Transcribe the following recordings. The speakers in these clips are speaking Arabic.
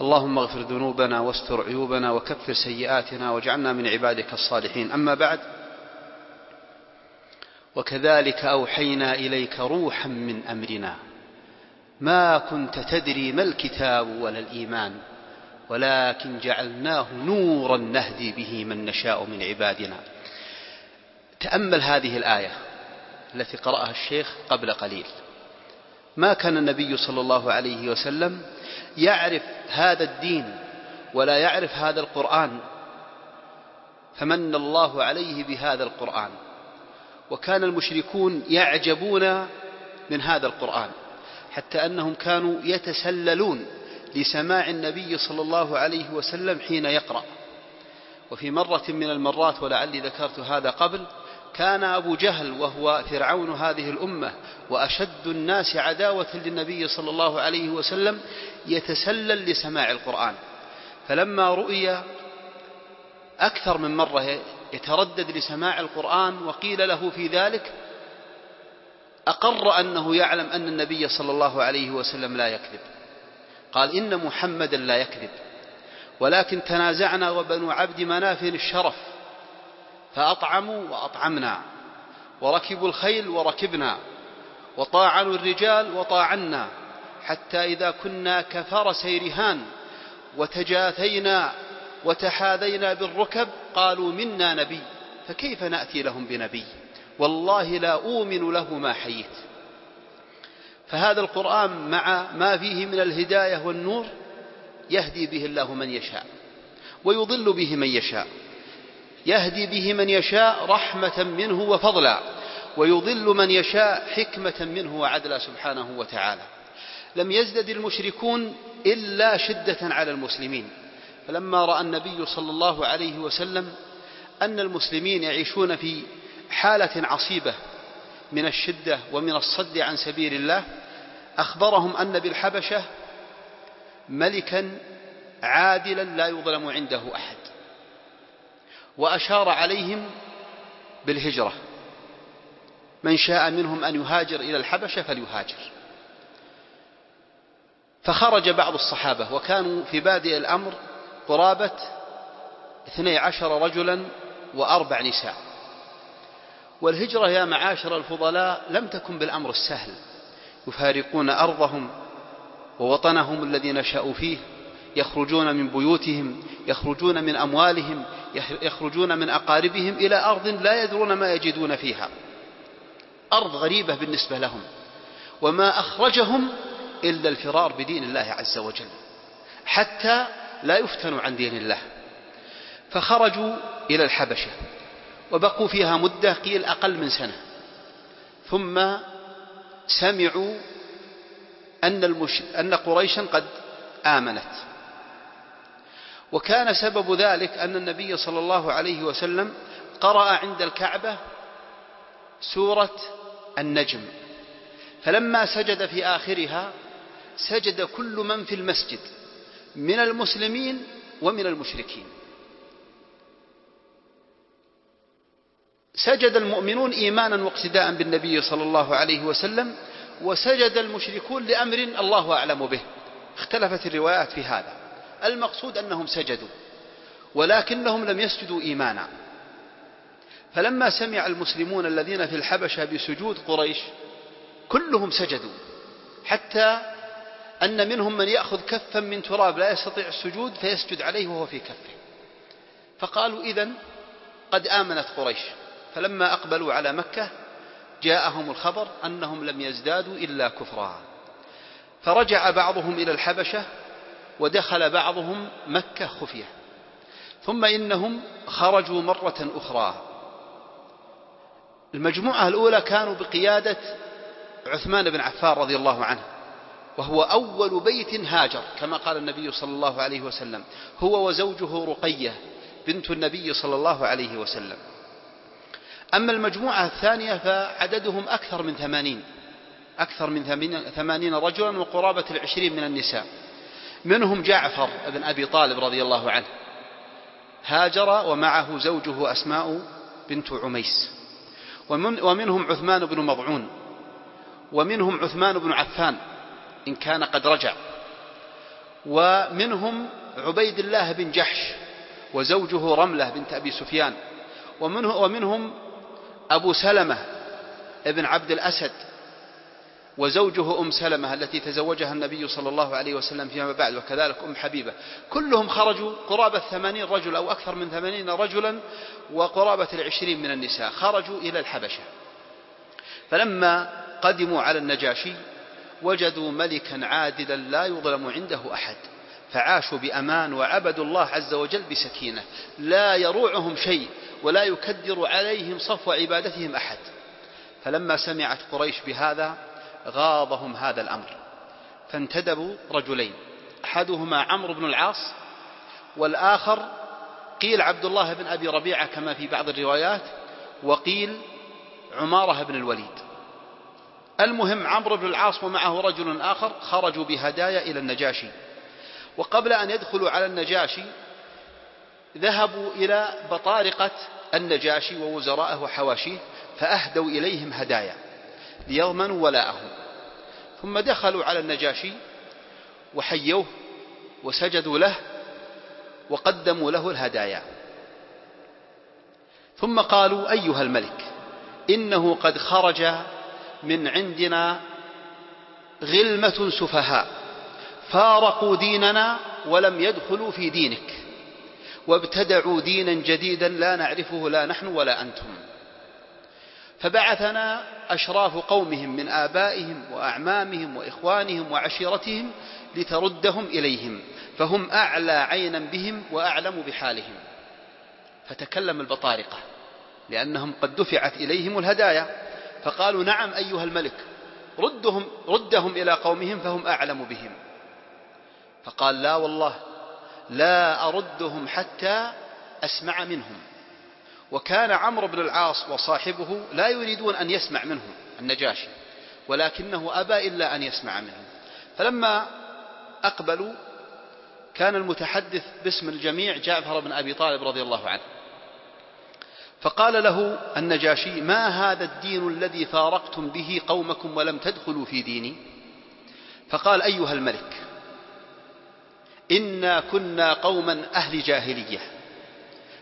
اللهم اغفر ذنوبنا واستر عيوبنا وكفر سيئاتنا واجعلنا من عبادك الصالحين. أما بعد وكذلك أوحينا إليك روحا من أمرنا. ما كنت تدري ما الكتاب ولا الإيمان ولكن جعلناه نورا نهدي به من نشاء من عبادنا. تأمل هذه الآية التي قرأها الشيخ قبل قليل. ما كان النبي صلى الله عليه وسلم يعرف هذا الدين ولا يعرف هذا القرآن فمن الله عليه بهذا القرآن. وكان المشركون يعجبون من هذا القرآن حتى أنهم كانوا يتسللون لسماع النبي صلى الله عليه وسلم حين يقرأ. وفي مرة من المرات ولعلي ذكرت هذا قبل كان أبو جهل وهو فرعون هذه الأمة وأشد الناس عداوة للنبي صلى الله عليه وسلم يتسلل لسماع القرآن. فلما رؤي أكثر من مرة يتردد لسماع القرآن وقيل له في ذلك أقر أنه يعلم أن النبي صلى الله عليه وسلم لا يكذب. قال إن محمدا لا يكذب ولكن تنازعنا وبنو عبد مناف الشرف. فأطعموا وأطعمنا. وركبوا الخيل وركبنا. وطاعنوا الرجال وطاعنا. حتى إذا كنا كفرسي رهان وتجاثينا وتحاذينا بالركب قالوا منا نبي. فكيف نأتي لهم بنبي؟ والله لا أؤمن له ما حييت. فهذا القرآن مع ما فيه من الهداية والنور يهدي به الله من يشاء. ويضل به من يشاء. يهدي به من يشاء رحمة منه وفضلا ويضل من يشاء حكمة منه وعدلا سبحانه وتعالى. لم يزدد المشركون إلا شدة على المسلمين. فلما رأى النبي صلى الله عليه وسلم أن المسلمين يعيشون في حالة عصيبة من الشدة ومن الصد عن سبيل الله أخبرهم أن بالحبشة ملكا عادلا لا يظلم عنده أحد. وأشار عليهم بالهجرة. من شاء منهم أن يهاجر إلى الحبشة فليهاجر. فخرج بعض الصحابة وكانوا في بادئ الأمر قرابة اثني عشر رجلا وأربع نساء. والهجرة يا معاشر الفضلاء لم تكن بالأمر السهل. يفارقون أرضهم ووطنهم الذي نشأوا فيه يخرجون من بيوتهم يخرجون من أموالهم يخرجون من أقاربهم إلى أرض لا يدرون ما يجدون فيها. أرض غريبة بالنسبة لهم. وما أخرجهم إلا الفرار بدين الله عز وجل. حتى لا يفتنوا عن دين الله. فخرجوا إلى الحبشة. وبقوا فيها مدة قيل أقل من سنة. ثم سمعوا أن, المش... أن قريشا قد آمنت. وكان سبب ذلك أن النبي صلى الله عليه وسلم قرأ عند الكعبة سورة النجم. فلما سجد في آخرها سجد كل من في المسجد من المسلمين ومن المشركين. سجد المؤمنون إيمانا واقتداء بالنبي صلى الله عليه وسلم وسجد المشركون لأمر الله أعلم به. اختلفت الروايات في هذا. المقصود أنهم سجدوا ولكنهم لم يسجدوا إيمانا. فلما سمع المسلمون الذين في الحبشة بسجود قريش كلهم سجدوا حتى أن منهم من يأخذ كفا من تراب لا يستطيع السجود فيسجد عليه وهو في كفه. فقالوا إذن قد آمنت قريش. فلما أقبلوا على مكة جاءهم الخبر أنهم لم يزدادوا إلا كفرا. فرجع بعضهم إلى الحبشة ودخل بعضهم مكة خفية. ثم إنهم خرجوا مرة أخرى. المجموعة الأولى كانوا بقيادة عثمان بن عفان رضي الله عنه وهو أول بيت هاجر كما قال النبي صلى الله عليه وسلم هو وزوجه رقية بنت النبي صلى الله عليه وسلم. أما المجموعة الثانية فعددهم أكثر من ثمانين أكثر من ثمانين رجلا وقرابة العشرين من النساء. منهم جعفر بن أبي طالب رضي الله عنه. هاجر ومعه زوجه أسماء بنت عميس. ومن ومنهم عثمان بن مضعون. ومنهم عثمان بن عفان إن كان قد رجع. ومنهم عبيد الله بن جحش وزوجه رملة بنت أبي سفيان. ومنه ومنهم أبو سلمة ابن عبد الأسد وزوجه أم سلمة التي تزوجها النبي صلى الله عليه وسلم فيما بعد وكذلك أم حبيبة. كلهم خرجوا قرابة ثمانين رجل أو أكثر من ثمانين رجلا وقرابة العشرين من النساء خرجوا إلى الحبشة. فلما قدموا على النجاشي وجدوا ملكا عادلا لا يظلم عنده أحد فعاشوا بأمان وعبدوا الله عز وجل بسكينة. لا يروعهم شيء ولا يكدر عليهم صفو عبادتهم أحد. فلما سمعت قريش بهذا غاضهم هذا الأمر. فانتدبوا رجلين. أحدهما عمرو بن العاص والآخر قيل عبد الله بن أبي ربيعة كما في بعض الروايات وقيل عمارة بن الوليد. المهم عمرو بن العاص ومعه رجل آخر خرجوا بهدايا إلى النجاشي. وقبل أن يدخلوا على النجاشي ذهبوا إلى بطارقة النجاشي ووزرائه وحواشيه فأهدوا إليهم هدايا. ليضمنوا ولاءه. ثم دخلوا على النجاشي وحيوه وسجدوا له وقدموا له الهدايا. ثم قالوا أيها الملك إنه قد خرج من عندنا غلمة سفهاء فارقوا ديننا ولم يدخلوا في دينك وابتدعوا دينا جديدا لا نعرفه لا نحن ولا أنتم. فبعثنا أشراف قومهم من آبائهم وأعمامهم وإخوانهم وعشيرتهم لتردهم إليهم فهم أعلى عينا بهم وأعلم بحالهم. فتكلم البطارقة لأنهم قد دفعت إليهم الهدايا فقالوا نعم أيها الملك ردهم, ردهم إلى قومهم فهم أعلم بهم. فقال لا والله لا أردهم حتى أسمع منهم. وكان عمرو بن العاص وصاحبه لا يريدون أن يسمع منهم النجاشي ولكنه أبى إلا أن يسمع منهم فلما أقبلوا كان المتحدث باسم الجميع جعفر بن أبي طالب رضي الله عنه. فقال له النجاشي ما هذا الدين الذي فارقتم به قومكم ولم تدخلوا في ديني؟ فقال أيها الملك إنا كنا قوما أهل جاهلية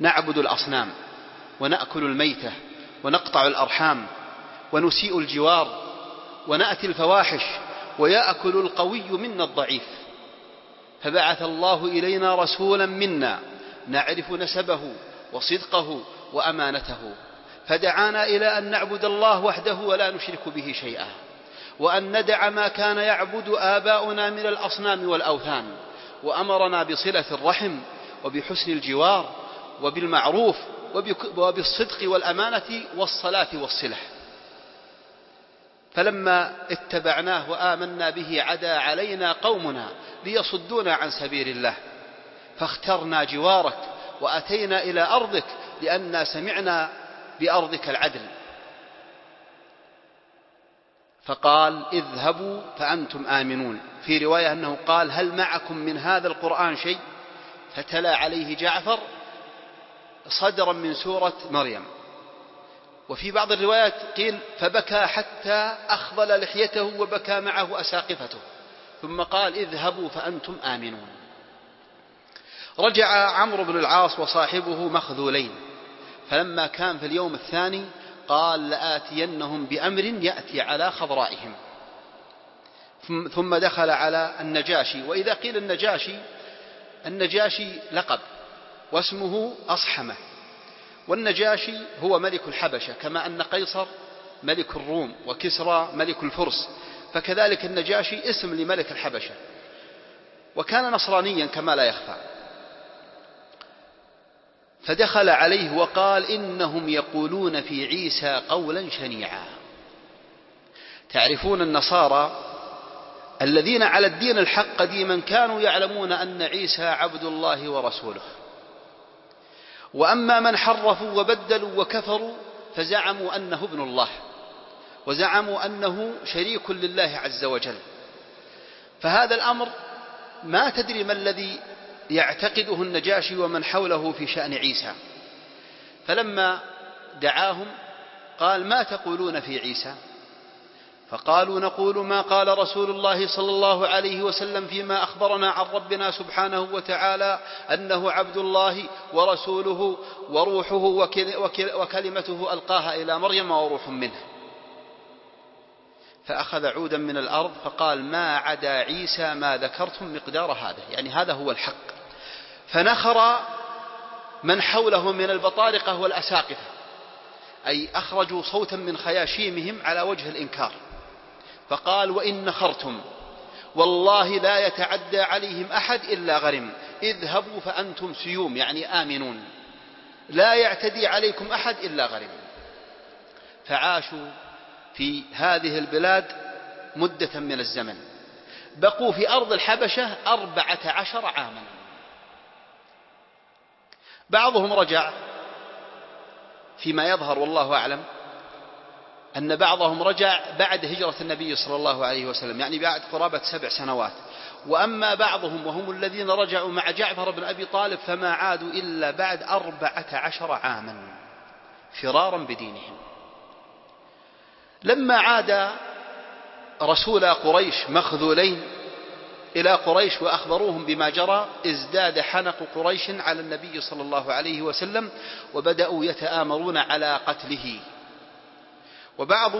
نعبد الأصنام ونأكل الميتة ونقطع الأرحام ونسيء الجوار ونأتي الفواحش ويأكل القوي منا الضعيف. فبعث الله إلينا رسولا منا نعرف نسبه وصدقه وأمانته. فدعانا إلى أن نعبد الله وحده ولا نشرك به شيئا. وأن ندع ما كان يعبد آباؤنا من الأصنام والأوثان. وأمرنا بصلة الرحم وبحسن الجوار وبالمعروف وبالصدق والأمانة والصلاة والصلة فلما اتبعناه وآمنا به عدا علينا قومنا ليصدونا عن سبيل الله. فاخترنا جوارك وأتينا إلى أرضك لأننا سمعنا بأرضك العدل. فقال اذهبوا فأنتم آمنون. في رواية أنه قال هل معكم من هذا القرآن شيء؟ فتلا عليه جعفر صدرا من سورة مريم. وفي بعض الروايات قيل فبكى حتى أخضل لحيته وبكى معه أساقفته ثم قال اذهبوا فأنتم آمنون. رجع عمرو بن العاص وصاحبه مخذولين. فلما كان في اليوم الثاني قال لآتينهم بأمر يأتي على خضرائهم. ثم دخل على النجاشي. وإذا قيل النجاشي النجاشي لقب. واسمه أصحمة. والنجاشي هو ملك الحبشة كما أن قيصر ملك الروم وكسرى ملك الفرس. فكذلك النجاشي اسم لملك الحبشة. وكان نصرانيا كما لا يخفى. فدخل عليه وقال إنهم يقولون في عيسى قولا شنيعا. تعرفون النصارى الذين على الدين الحق قديما كانوا يعلمون أن عيسى عبد الله ورسوله. وأما من حرفوا وبدلوا وكفروا فزعموا أنه ابن الله وزعموا أنه شريك لله عز وجل. فهذا الأمر ما تدري ما الذي يعتقده النجاشي ومن حوله في شأن عيسى. فلما دعاهم قال ما تقولون في عيسى؟ فقالوا نقول ما قال رسول الله صلى الله عليه وسلم فيما أخبرنا عن ربنا سبحانه وتعالى أنه عبد الله ورسوله وروحه وكلمته ألقاها إلى مريم وروح منه. فأخذ عودا من الأرض فقال ما عدا عيسى ما ذكرتم مقدار هذا. يعني هذا هو الحق. فنخر من حوله من البطارقة والأساقفة. أي أخرجوا صوتا من خياشيمهم على وجه الإنكار. فقال وإن نخرتم والله لا يتعدى عليهم أحد إلا غرم اذهبوا فأنتم سيوم يعني آمنون لا يعتدي عليكم أحد إلا غرم. فعاشوا في هذه البلاد مدة من الزمن. بقوا في أرض الحبشة أربعة عشر عاما. بعضهم رجع فيما يظهر والله أعلم أن بعضهم رجع بعد هجرة النبي صلى الله عليه وسلم يعني بعد قرابة سبع سنوات. وأما بعضهم وهم الذين رجعوا مع جعفر بن أبي طالب فما عادوا إلا بعد أربعة عشر عاما فرارا بدينهم. لما عاد رسول قريش مخذولين إلى قريش وأخبروهم بما جرى ازداد حنق قريش على النبي صلى الله عليه وسلم وبدأوا يتآمرون على قتله. وبعض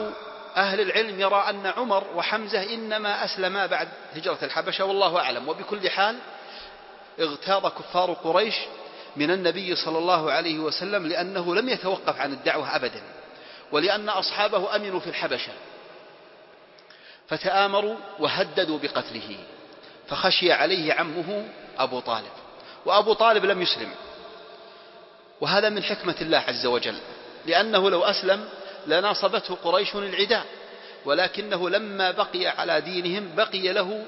أهل العلم يرى أن عمر وحمزة إنما أسلما بعد هجرة الحبشة والله أعلم. وبكل حال اغتاظ كفار قريش من النبي صلى الله عليه وسلم لأنه لم يتوقف عن الدعوة أبدا ولأن أصحابه أمنوا في الحبشة. فتآمروا وهددوا بقتله فخشي عليه عمه أبو طالب وأبو طالب لم يسلم. وهذا من حكمة الله عز وجل لأنه لو أسلم لناصبته قريش العداء ولكنه لما بقي على دينهم بقي له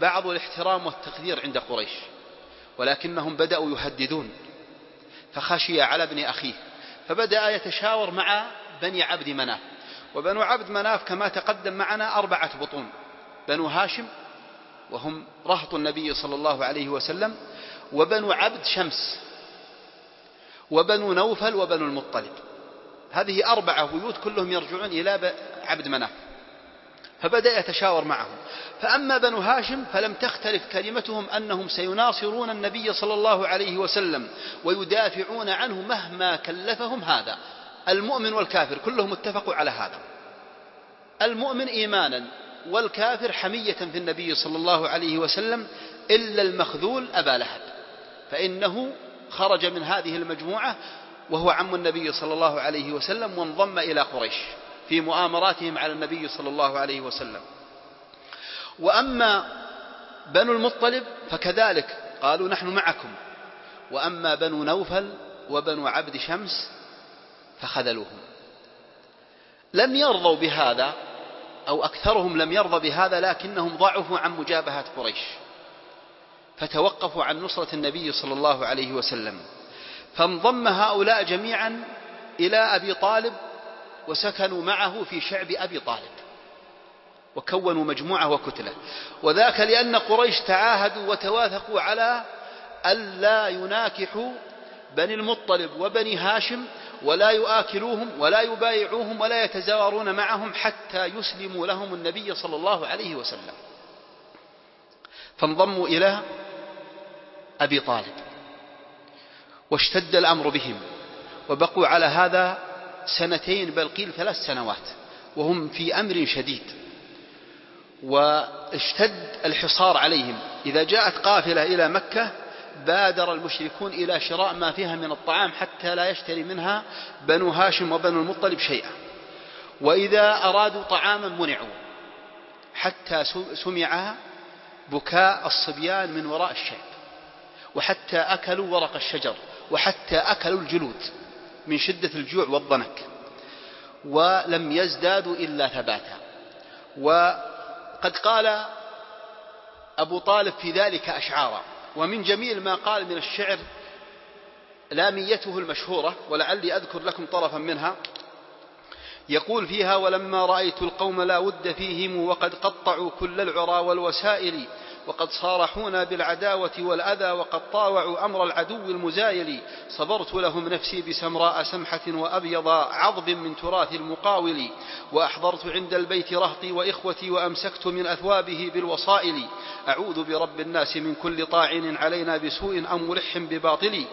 بعض الاحترام والتقدير عند قريش ولكنهم بدأوا يهددون فخشي على ابن أخيه فبدأ يتشاور مع بني عبد مناف وبنو عبد مناف كما تقدم معنا أربعة بطون بنو هاشم وهم رهط النبي صلى الله عليه وسلم وبنو عبد شمس وبنو نوفل وبنو المطلب. هذه أربعة بيوت كلهم يرجعون إلى عبد مناف. فبدأ يتشاور معهم. فأما بنو هاشم فلم تختلف كلمتهم أنهم سيناصرون النبي صلى الله عليه وسلم ويدافعون عنه مهما كلفهم هذا. المؤمن والكافر كلهم اتفقوا على هذا. المؤمن إيمانا والكافر حمية في النبي صلى الله عليه وسلم إلا المخذول أبا لهب. فإنه خرج من هذه المجموعة وهو عم النبي صلى الله عليه وسلم وانضم إلى قريش في مؤامراتهم على النبي صلى الله عليه وسلم. وأما بنو المطلب فكذلك قالوا نحن معكم. وأما بنو نوفل وبنو عبد شمس فخذلوهم. لم يرضوا بهذا أو أكثرهم لم يرضى بهذا لكنهم ضعفوا عن مجابهة قريش فتوقفوا عن نصرة النبي صلى الله عليه وسلم. فانضم هؤلاء جميعا إلى أبي طالب وسكنوا معه في شعب أبي طالب وكونوا مجموعة وكتلة. وذاك لأن قريش تعاهدوا وتواثقوا على ألا يناكحوا بني المطلب وبني هاشم ولا يؤاكلوهم ولا يبايعوهم ولا يتزاورون معهم حتى يسلموا لهم النبي صلى الله عليه وسلم. فانضموا إلى أبي طالب. واشتد الأمر بهم. وبقوا على هذا سنتين بل قيل ثلاث سنوات وهم في أمر شديد. واشتد الحصار عليهم. إذا جاءت قافلة إلى مكة بادر المشركون إلى شراء ما فيها من الطعام حتى لا يشتري منها بنو هاشم وبنو المطلب شيئا. وإذا أرادوا طعاما منعوا. حتى سمع بكاء الصبيان من وراء الشعب وحتى أكلوا ورق الشجر. وحتى أكلوا الجلود من شدة الجوع والضنك ولم يزدادوا إلا ثباتا. وقد قال أبو طالب في ذلك أشعارا. ومن جميل ما قال من الشعر لاميته المشهورة ولعلي أذكر لكم طرفا منها. يقول فيها ولما رأيت القوم لا ود فيهم وقد قطعوا كل العرى والوسائل وقد صارحونا بالعداوة والأذى وقد طاوعوا أمر العدو المزايل. صبرت لهم نفسي بسمراء سمحة وأبيض عضب من تراث المقاول. وأحضرت عند البيت رهطي وإخوتي وأمسكت من أثوابه بالوصائل. أعوذ برب الناس من كل طاعن علينا بسوء أو ملح بباطل.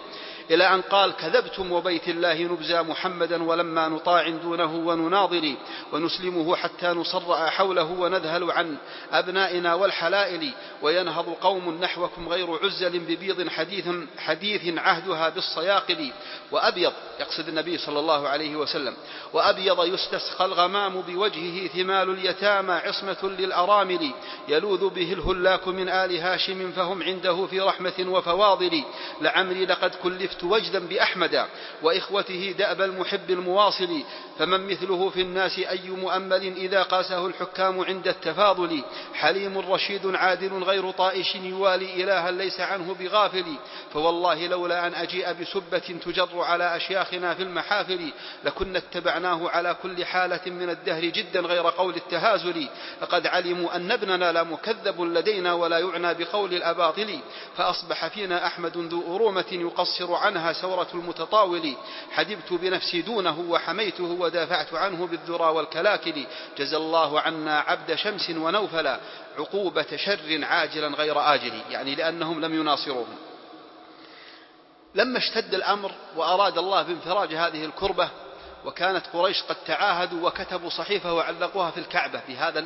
إلى أن قال كذبتم وبيت الله نبزى محمدا ولما نطاع دونه ونناضل ونسلمه حتى نصرأ حوله ونذهل عن أبنائنا والحلائل وينهض قوم نحوكم غير عزل ببيض حديث حديث عهدها بالصياقل وأبيض يقصد النبي صلى الله عليه وسلم وأبيض يستسقى الغمام بوجهه ثمال اليتامى عصمة للأرامل يلوذ به الهلاك من آل هاشم فهم عنده في رحمة وفواضل لعمري لقد كلفت وجدا بأحمد وإخوته دأب المحب المواصل فمن مثله في الناس أي مؤمل إذا قاسه الحكام عند التفاضل؟ حليم رشيد عادل غير طائش يوالي إلها ليس عنه بغافل فوالله لولا أن أجيء بسبة تجر على أشياخنا في المحافل لكنا اتبعناه على كل حالة من الدهر جدا غير قول التهازل لقد علموا أن ابننا لا مكذب لدينا ولا يعنى بقول الأباطل فأصبح فينا أحمد ذو أرومة يقصر عنها سورة المتطاول. حدبت بنفسي دونه وحميته ودافعت عنه بالذرى والكلاكل. جزى الله عنا عبد شمس ونوفلا عقوبة شر عاجلا غير آجل يعني لأنهم لم يناصروهم لما اشتد الأمر وأراد الله بانفراج هذه الكربة وكانت قريش قد تعاهدوا وكتبوا صحيفة وعلقوها في الكعبة بهذا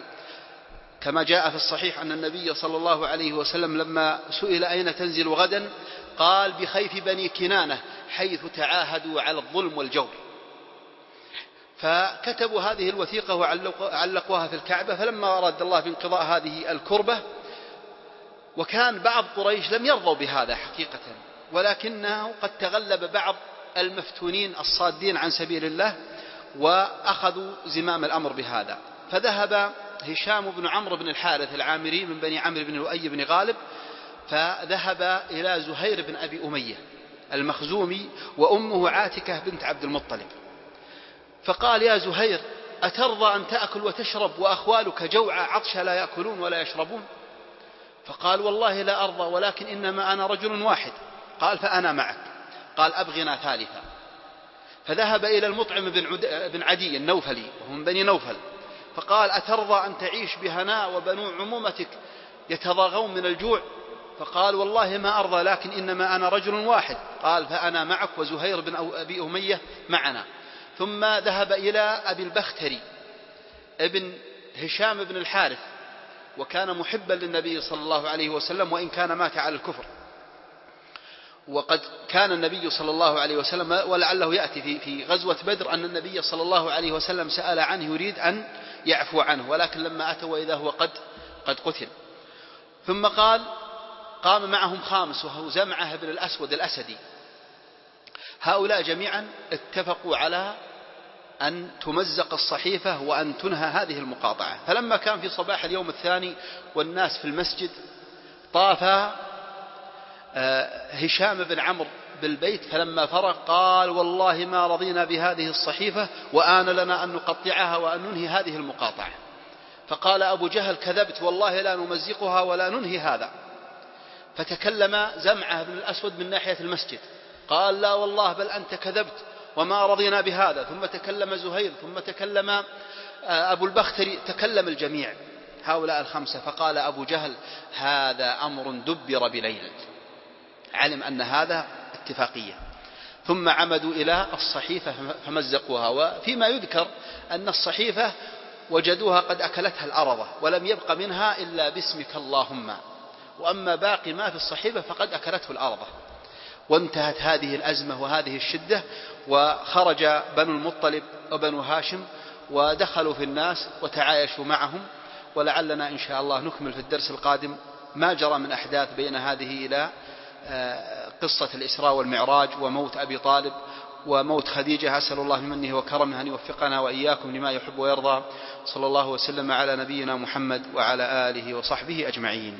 كما جاء في الصحيح أن النبي صلى الله عليه وسلم لما سئل أين تنزل غدا قال بخيف بني كنانة حيث تعاهدوا على الظلم والجور. فكتبوا هذه الوثيقة وعلقوها في الكعبة فلما أراد الله بانقضاء هذه الكربة وكان بعض قريش لم يرضوا بهذا حقيقة ولكنه قد تغلب بعض المفتونين الصادين عن سبيل الله وأخذوا زمام الأمر بهذا. فذهب هشام بن عمرو بن الحارث العامري من بني عمرو بن لؤي بن غالب فذهب إلى زهير بن أبي أمية المخزومي وأمه عاتكة بنت عبد المطلب. فقال يا زهير أترضى أن تأكل وتشرب وأخوالك جوعى عطش لا يأكلون ولا يشربون؟ فقال والله لا أرضى ولكن إنما أنا رجل واحد. قال فأنا معك. قال أبغنا ثالثا. فذهب إلى المطعم بن, بن عدي النوفلي وهو من بني نوفل فقال أترضى أن تعيش بهناء وبنو عمومتك يتضاغون من الجوع؟ فقال والله ما أرضى لكن إنما أنا رجل واحد. قال فأنا معك وزهير بن أبي أمية معنا. ثم ذهب إلى أبي البختري ابن هشام بن الحارث وكان محبا للنبي صلى الله عليه وسلم وإن كان مات على الكفر. وقد كان النبي صلى الله عليه وسلم ولعله يأتي في, غزوة بدر أن النبي صلى الله عليه وسلم سأل عنه يريد أن يعفو عنه ولكن لما أتوا وإذا هو قد قد قتل. ثم قال قام معهم خامس وهو زمعة بن الأسود الأسدي. هؤلاء جميعا اتفقوا على أن تمزق الصحيفة وأن تنهى هذه المقاطعة. فلما كان في صباح اليوم الثاني والناس في المسجد طاف آه، هشام بن عمرو بالبيت فلما فرغ قال والله ما رضينا بهذه الصحيفة وآن لنا أن نقطعها وأن ننهي هذه المقاطعة. فقال أبو جهل كذبت والله لا نمزقها ولا ننهي هذا. فتكلم زمعة بن الأسود من ناحية المسجد. قال لا والله بل أنت كذبت وما رضينا بهذا. ثم تكلم زهير ثم تكلم آه، أبو البختري تكلم الجميع هؤلاء الخمسة. فقال أبو جهل هذا أمر دبر بليل. علم أن هذا اتفاقية. ثم عمدوا إلى الصحيفة فمزقوها. وفيما يذكر أن الصحيفة وجدوها قد أكلتها الأرضة ولم يبق منها إلا باسمك اللهم. وأما باقي ما في الصحيفة فقد أكلته الأرضة وانتهت هذه الأزمة وهذه الشدة وخرج بنو المطلب وبنو هاشم ودخلوا في الناس وتعايشوا معهم. ولعلنا إن شاء الله نكمل في الدرس القادم ما جرى من أحداث بين هذه إلى آه، قصة الإسراء والمعراج وموت أبي طالب وموت خديجة أسأل الله بمنه وكرمه أن يوفقنا وإياكم لما يحب ويرضى. صلى الله وسلم على نبينا محمد وعلى آله وصحبه أجمعين.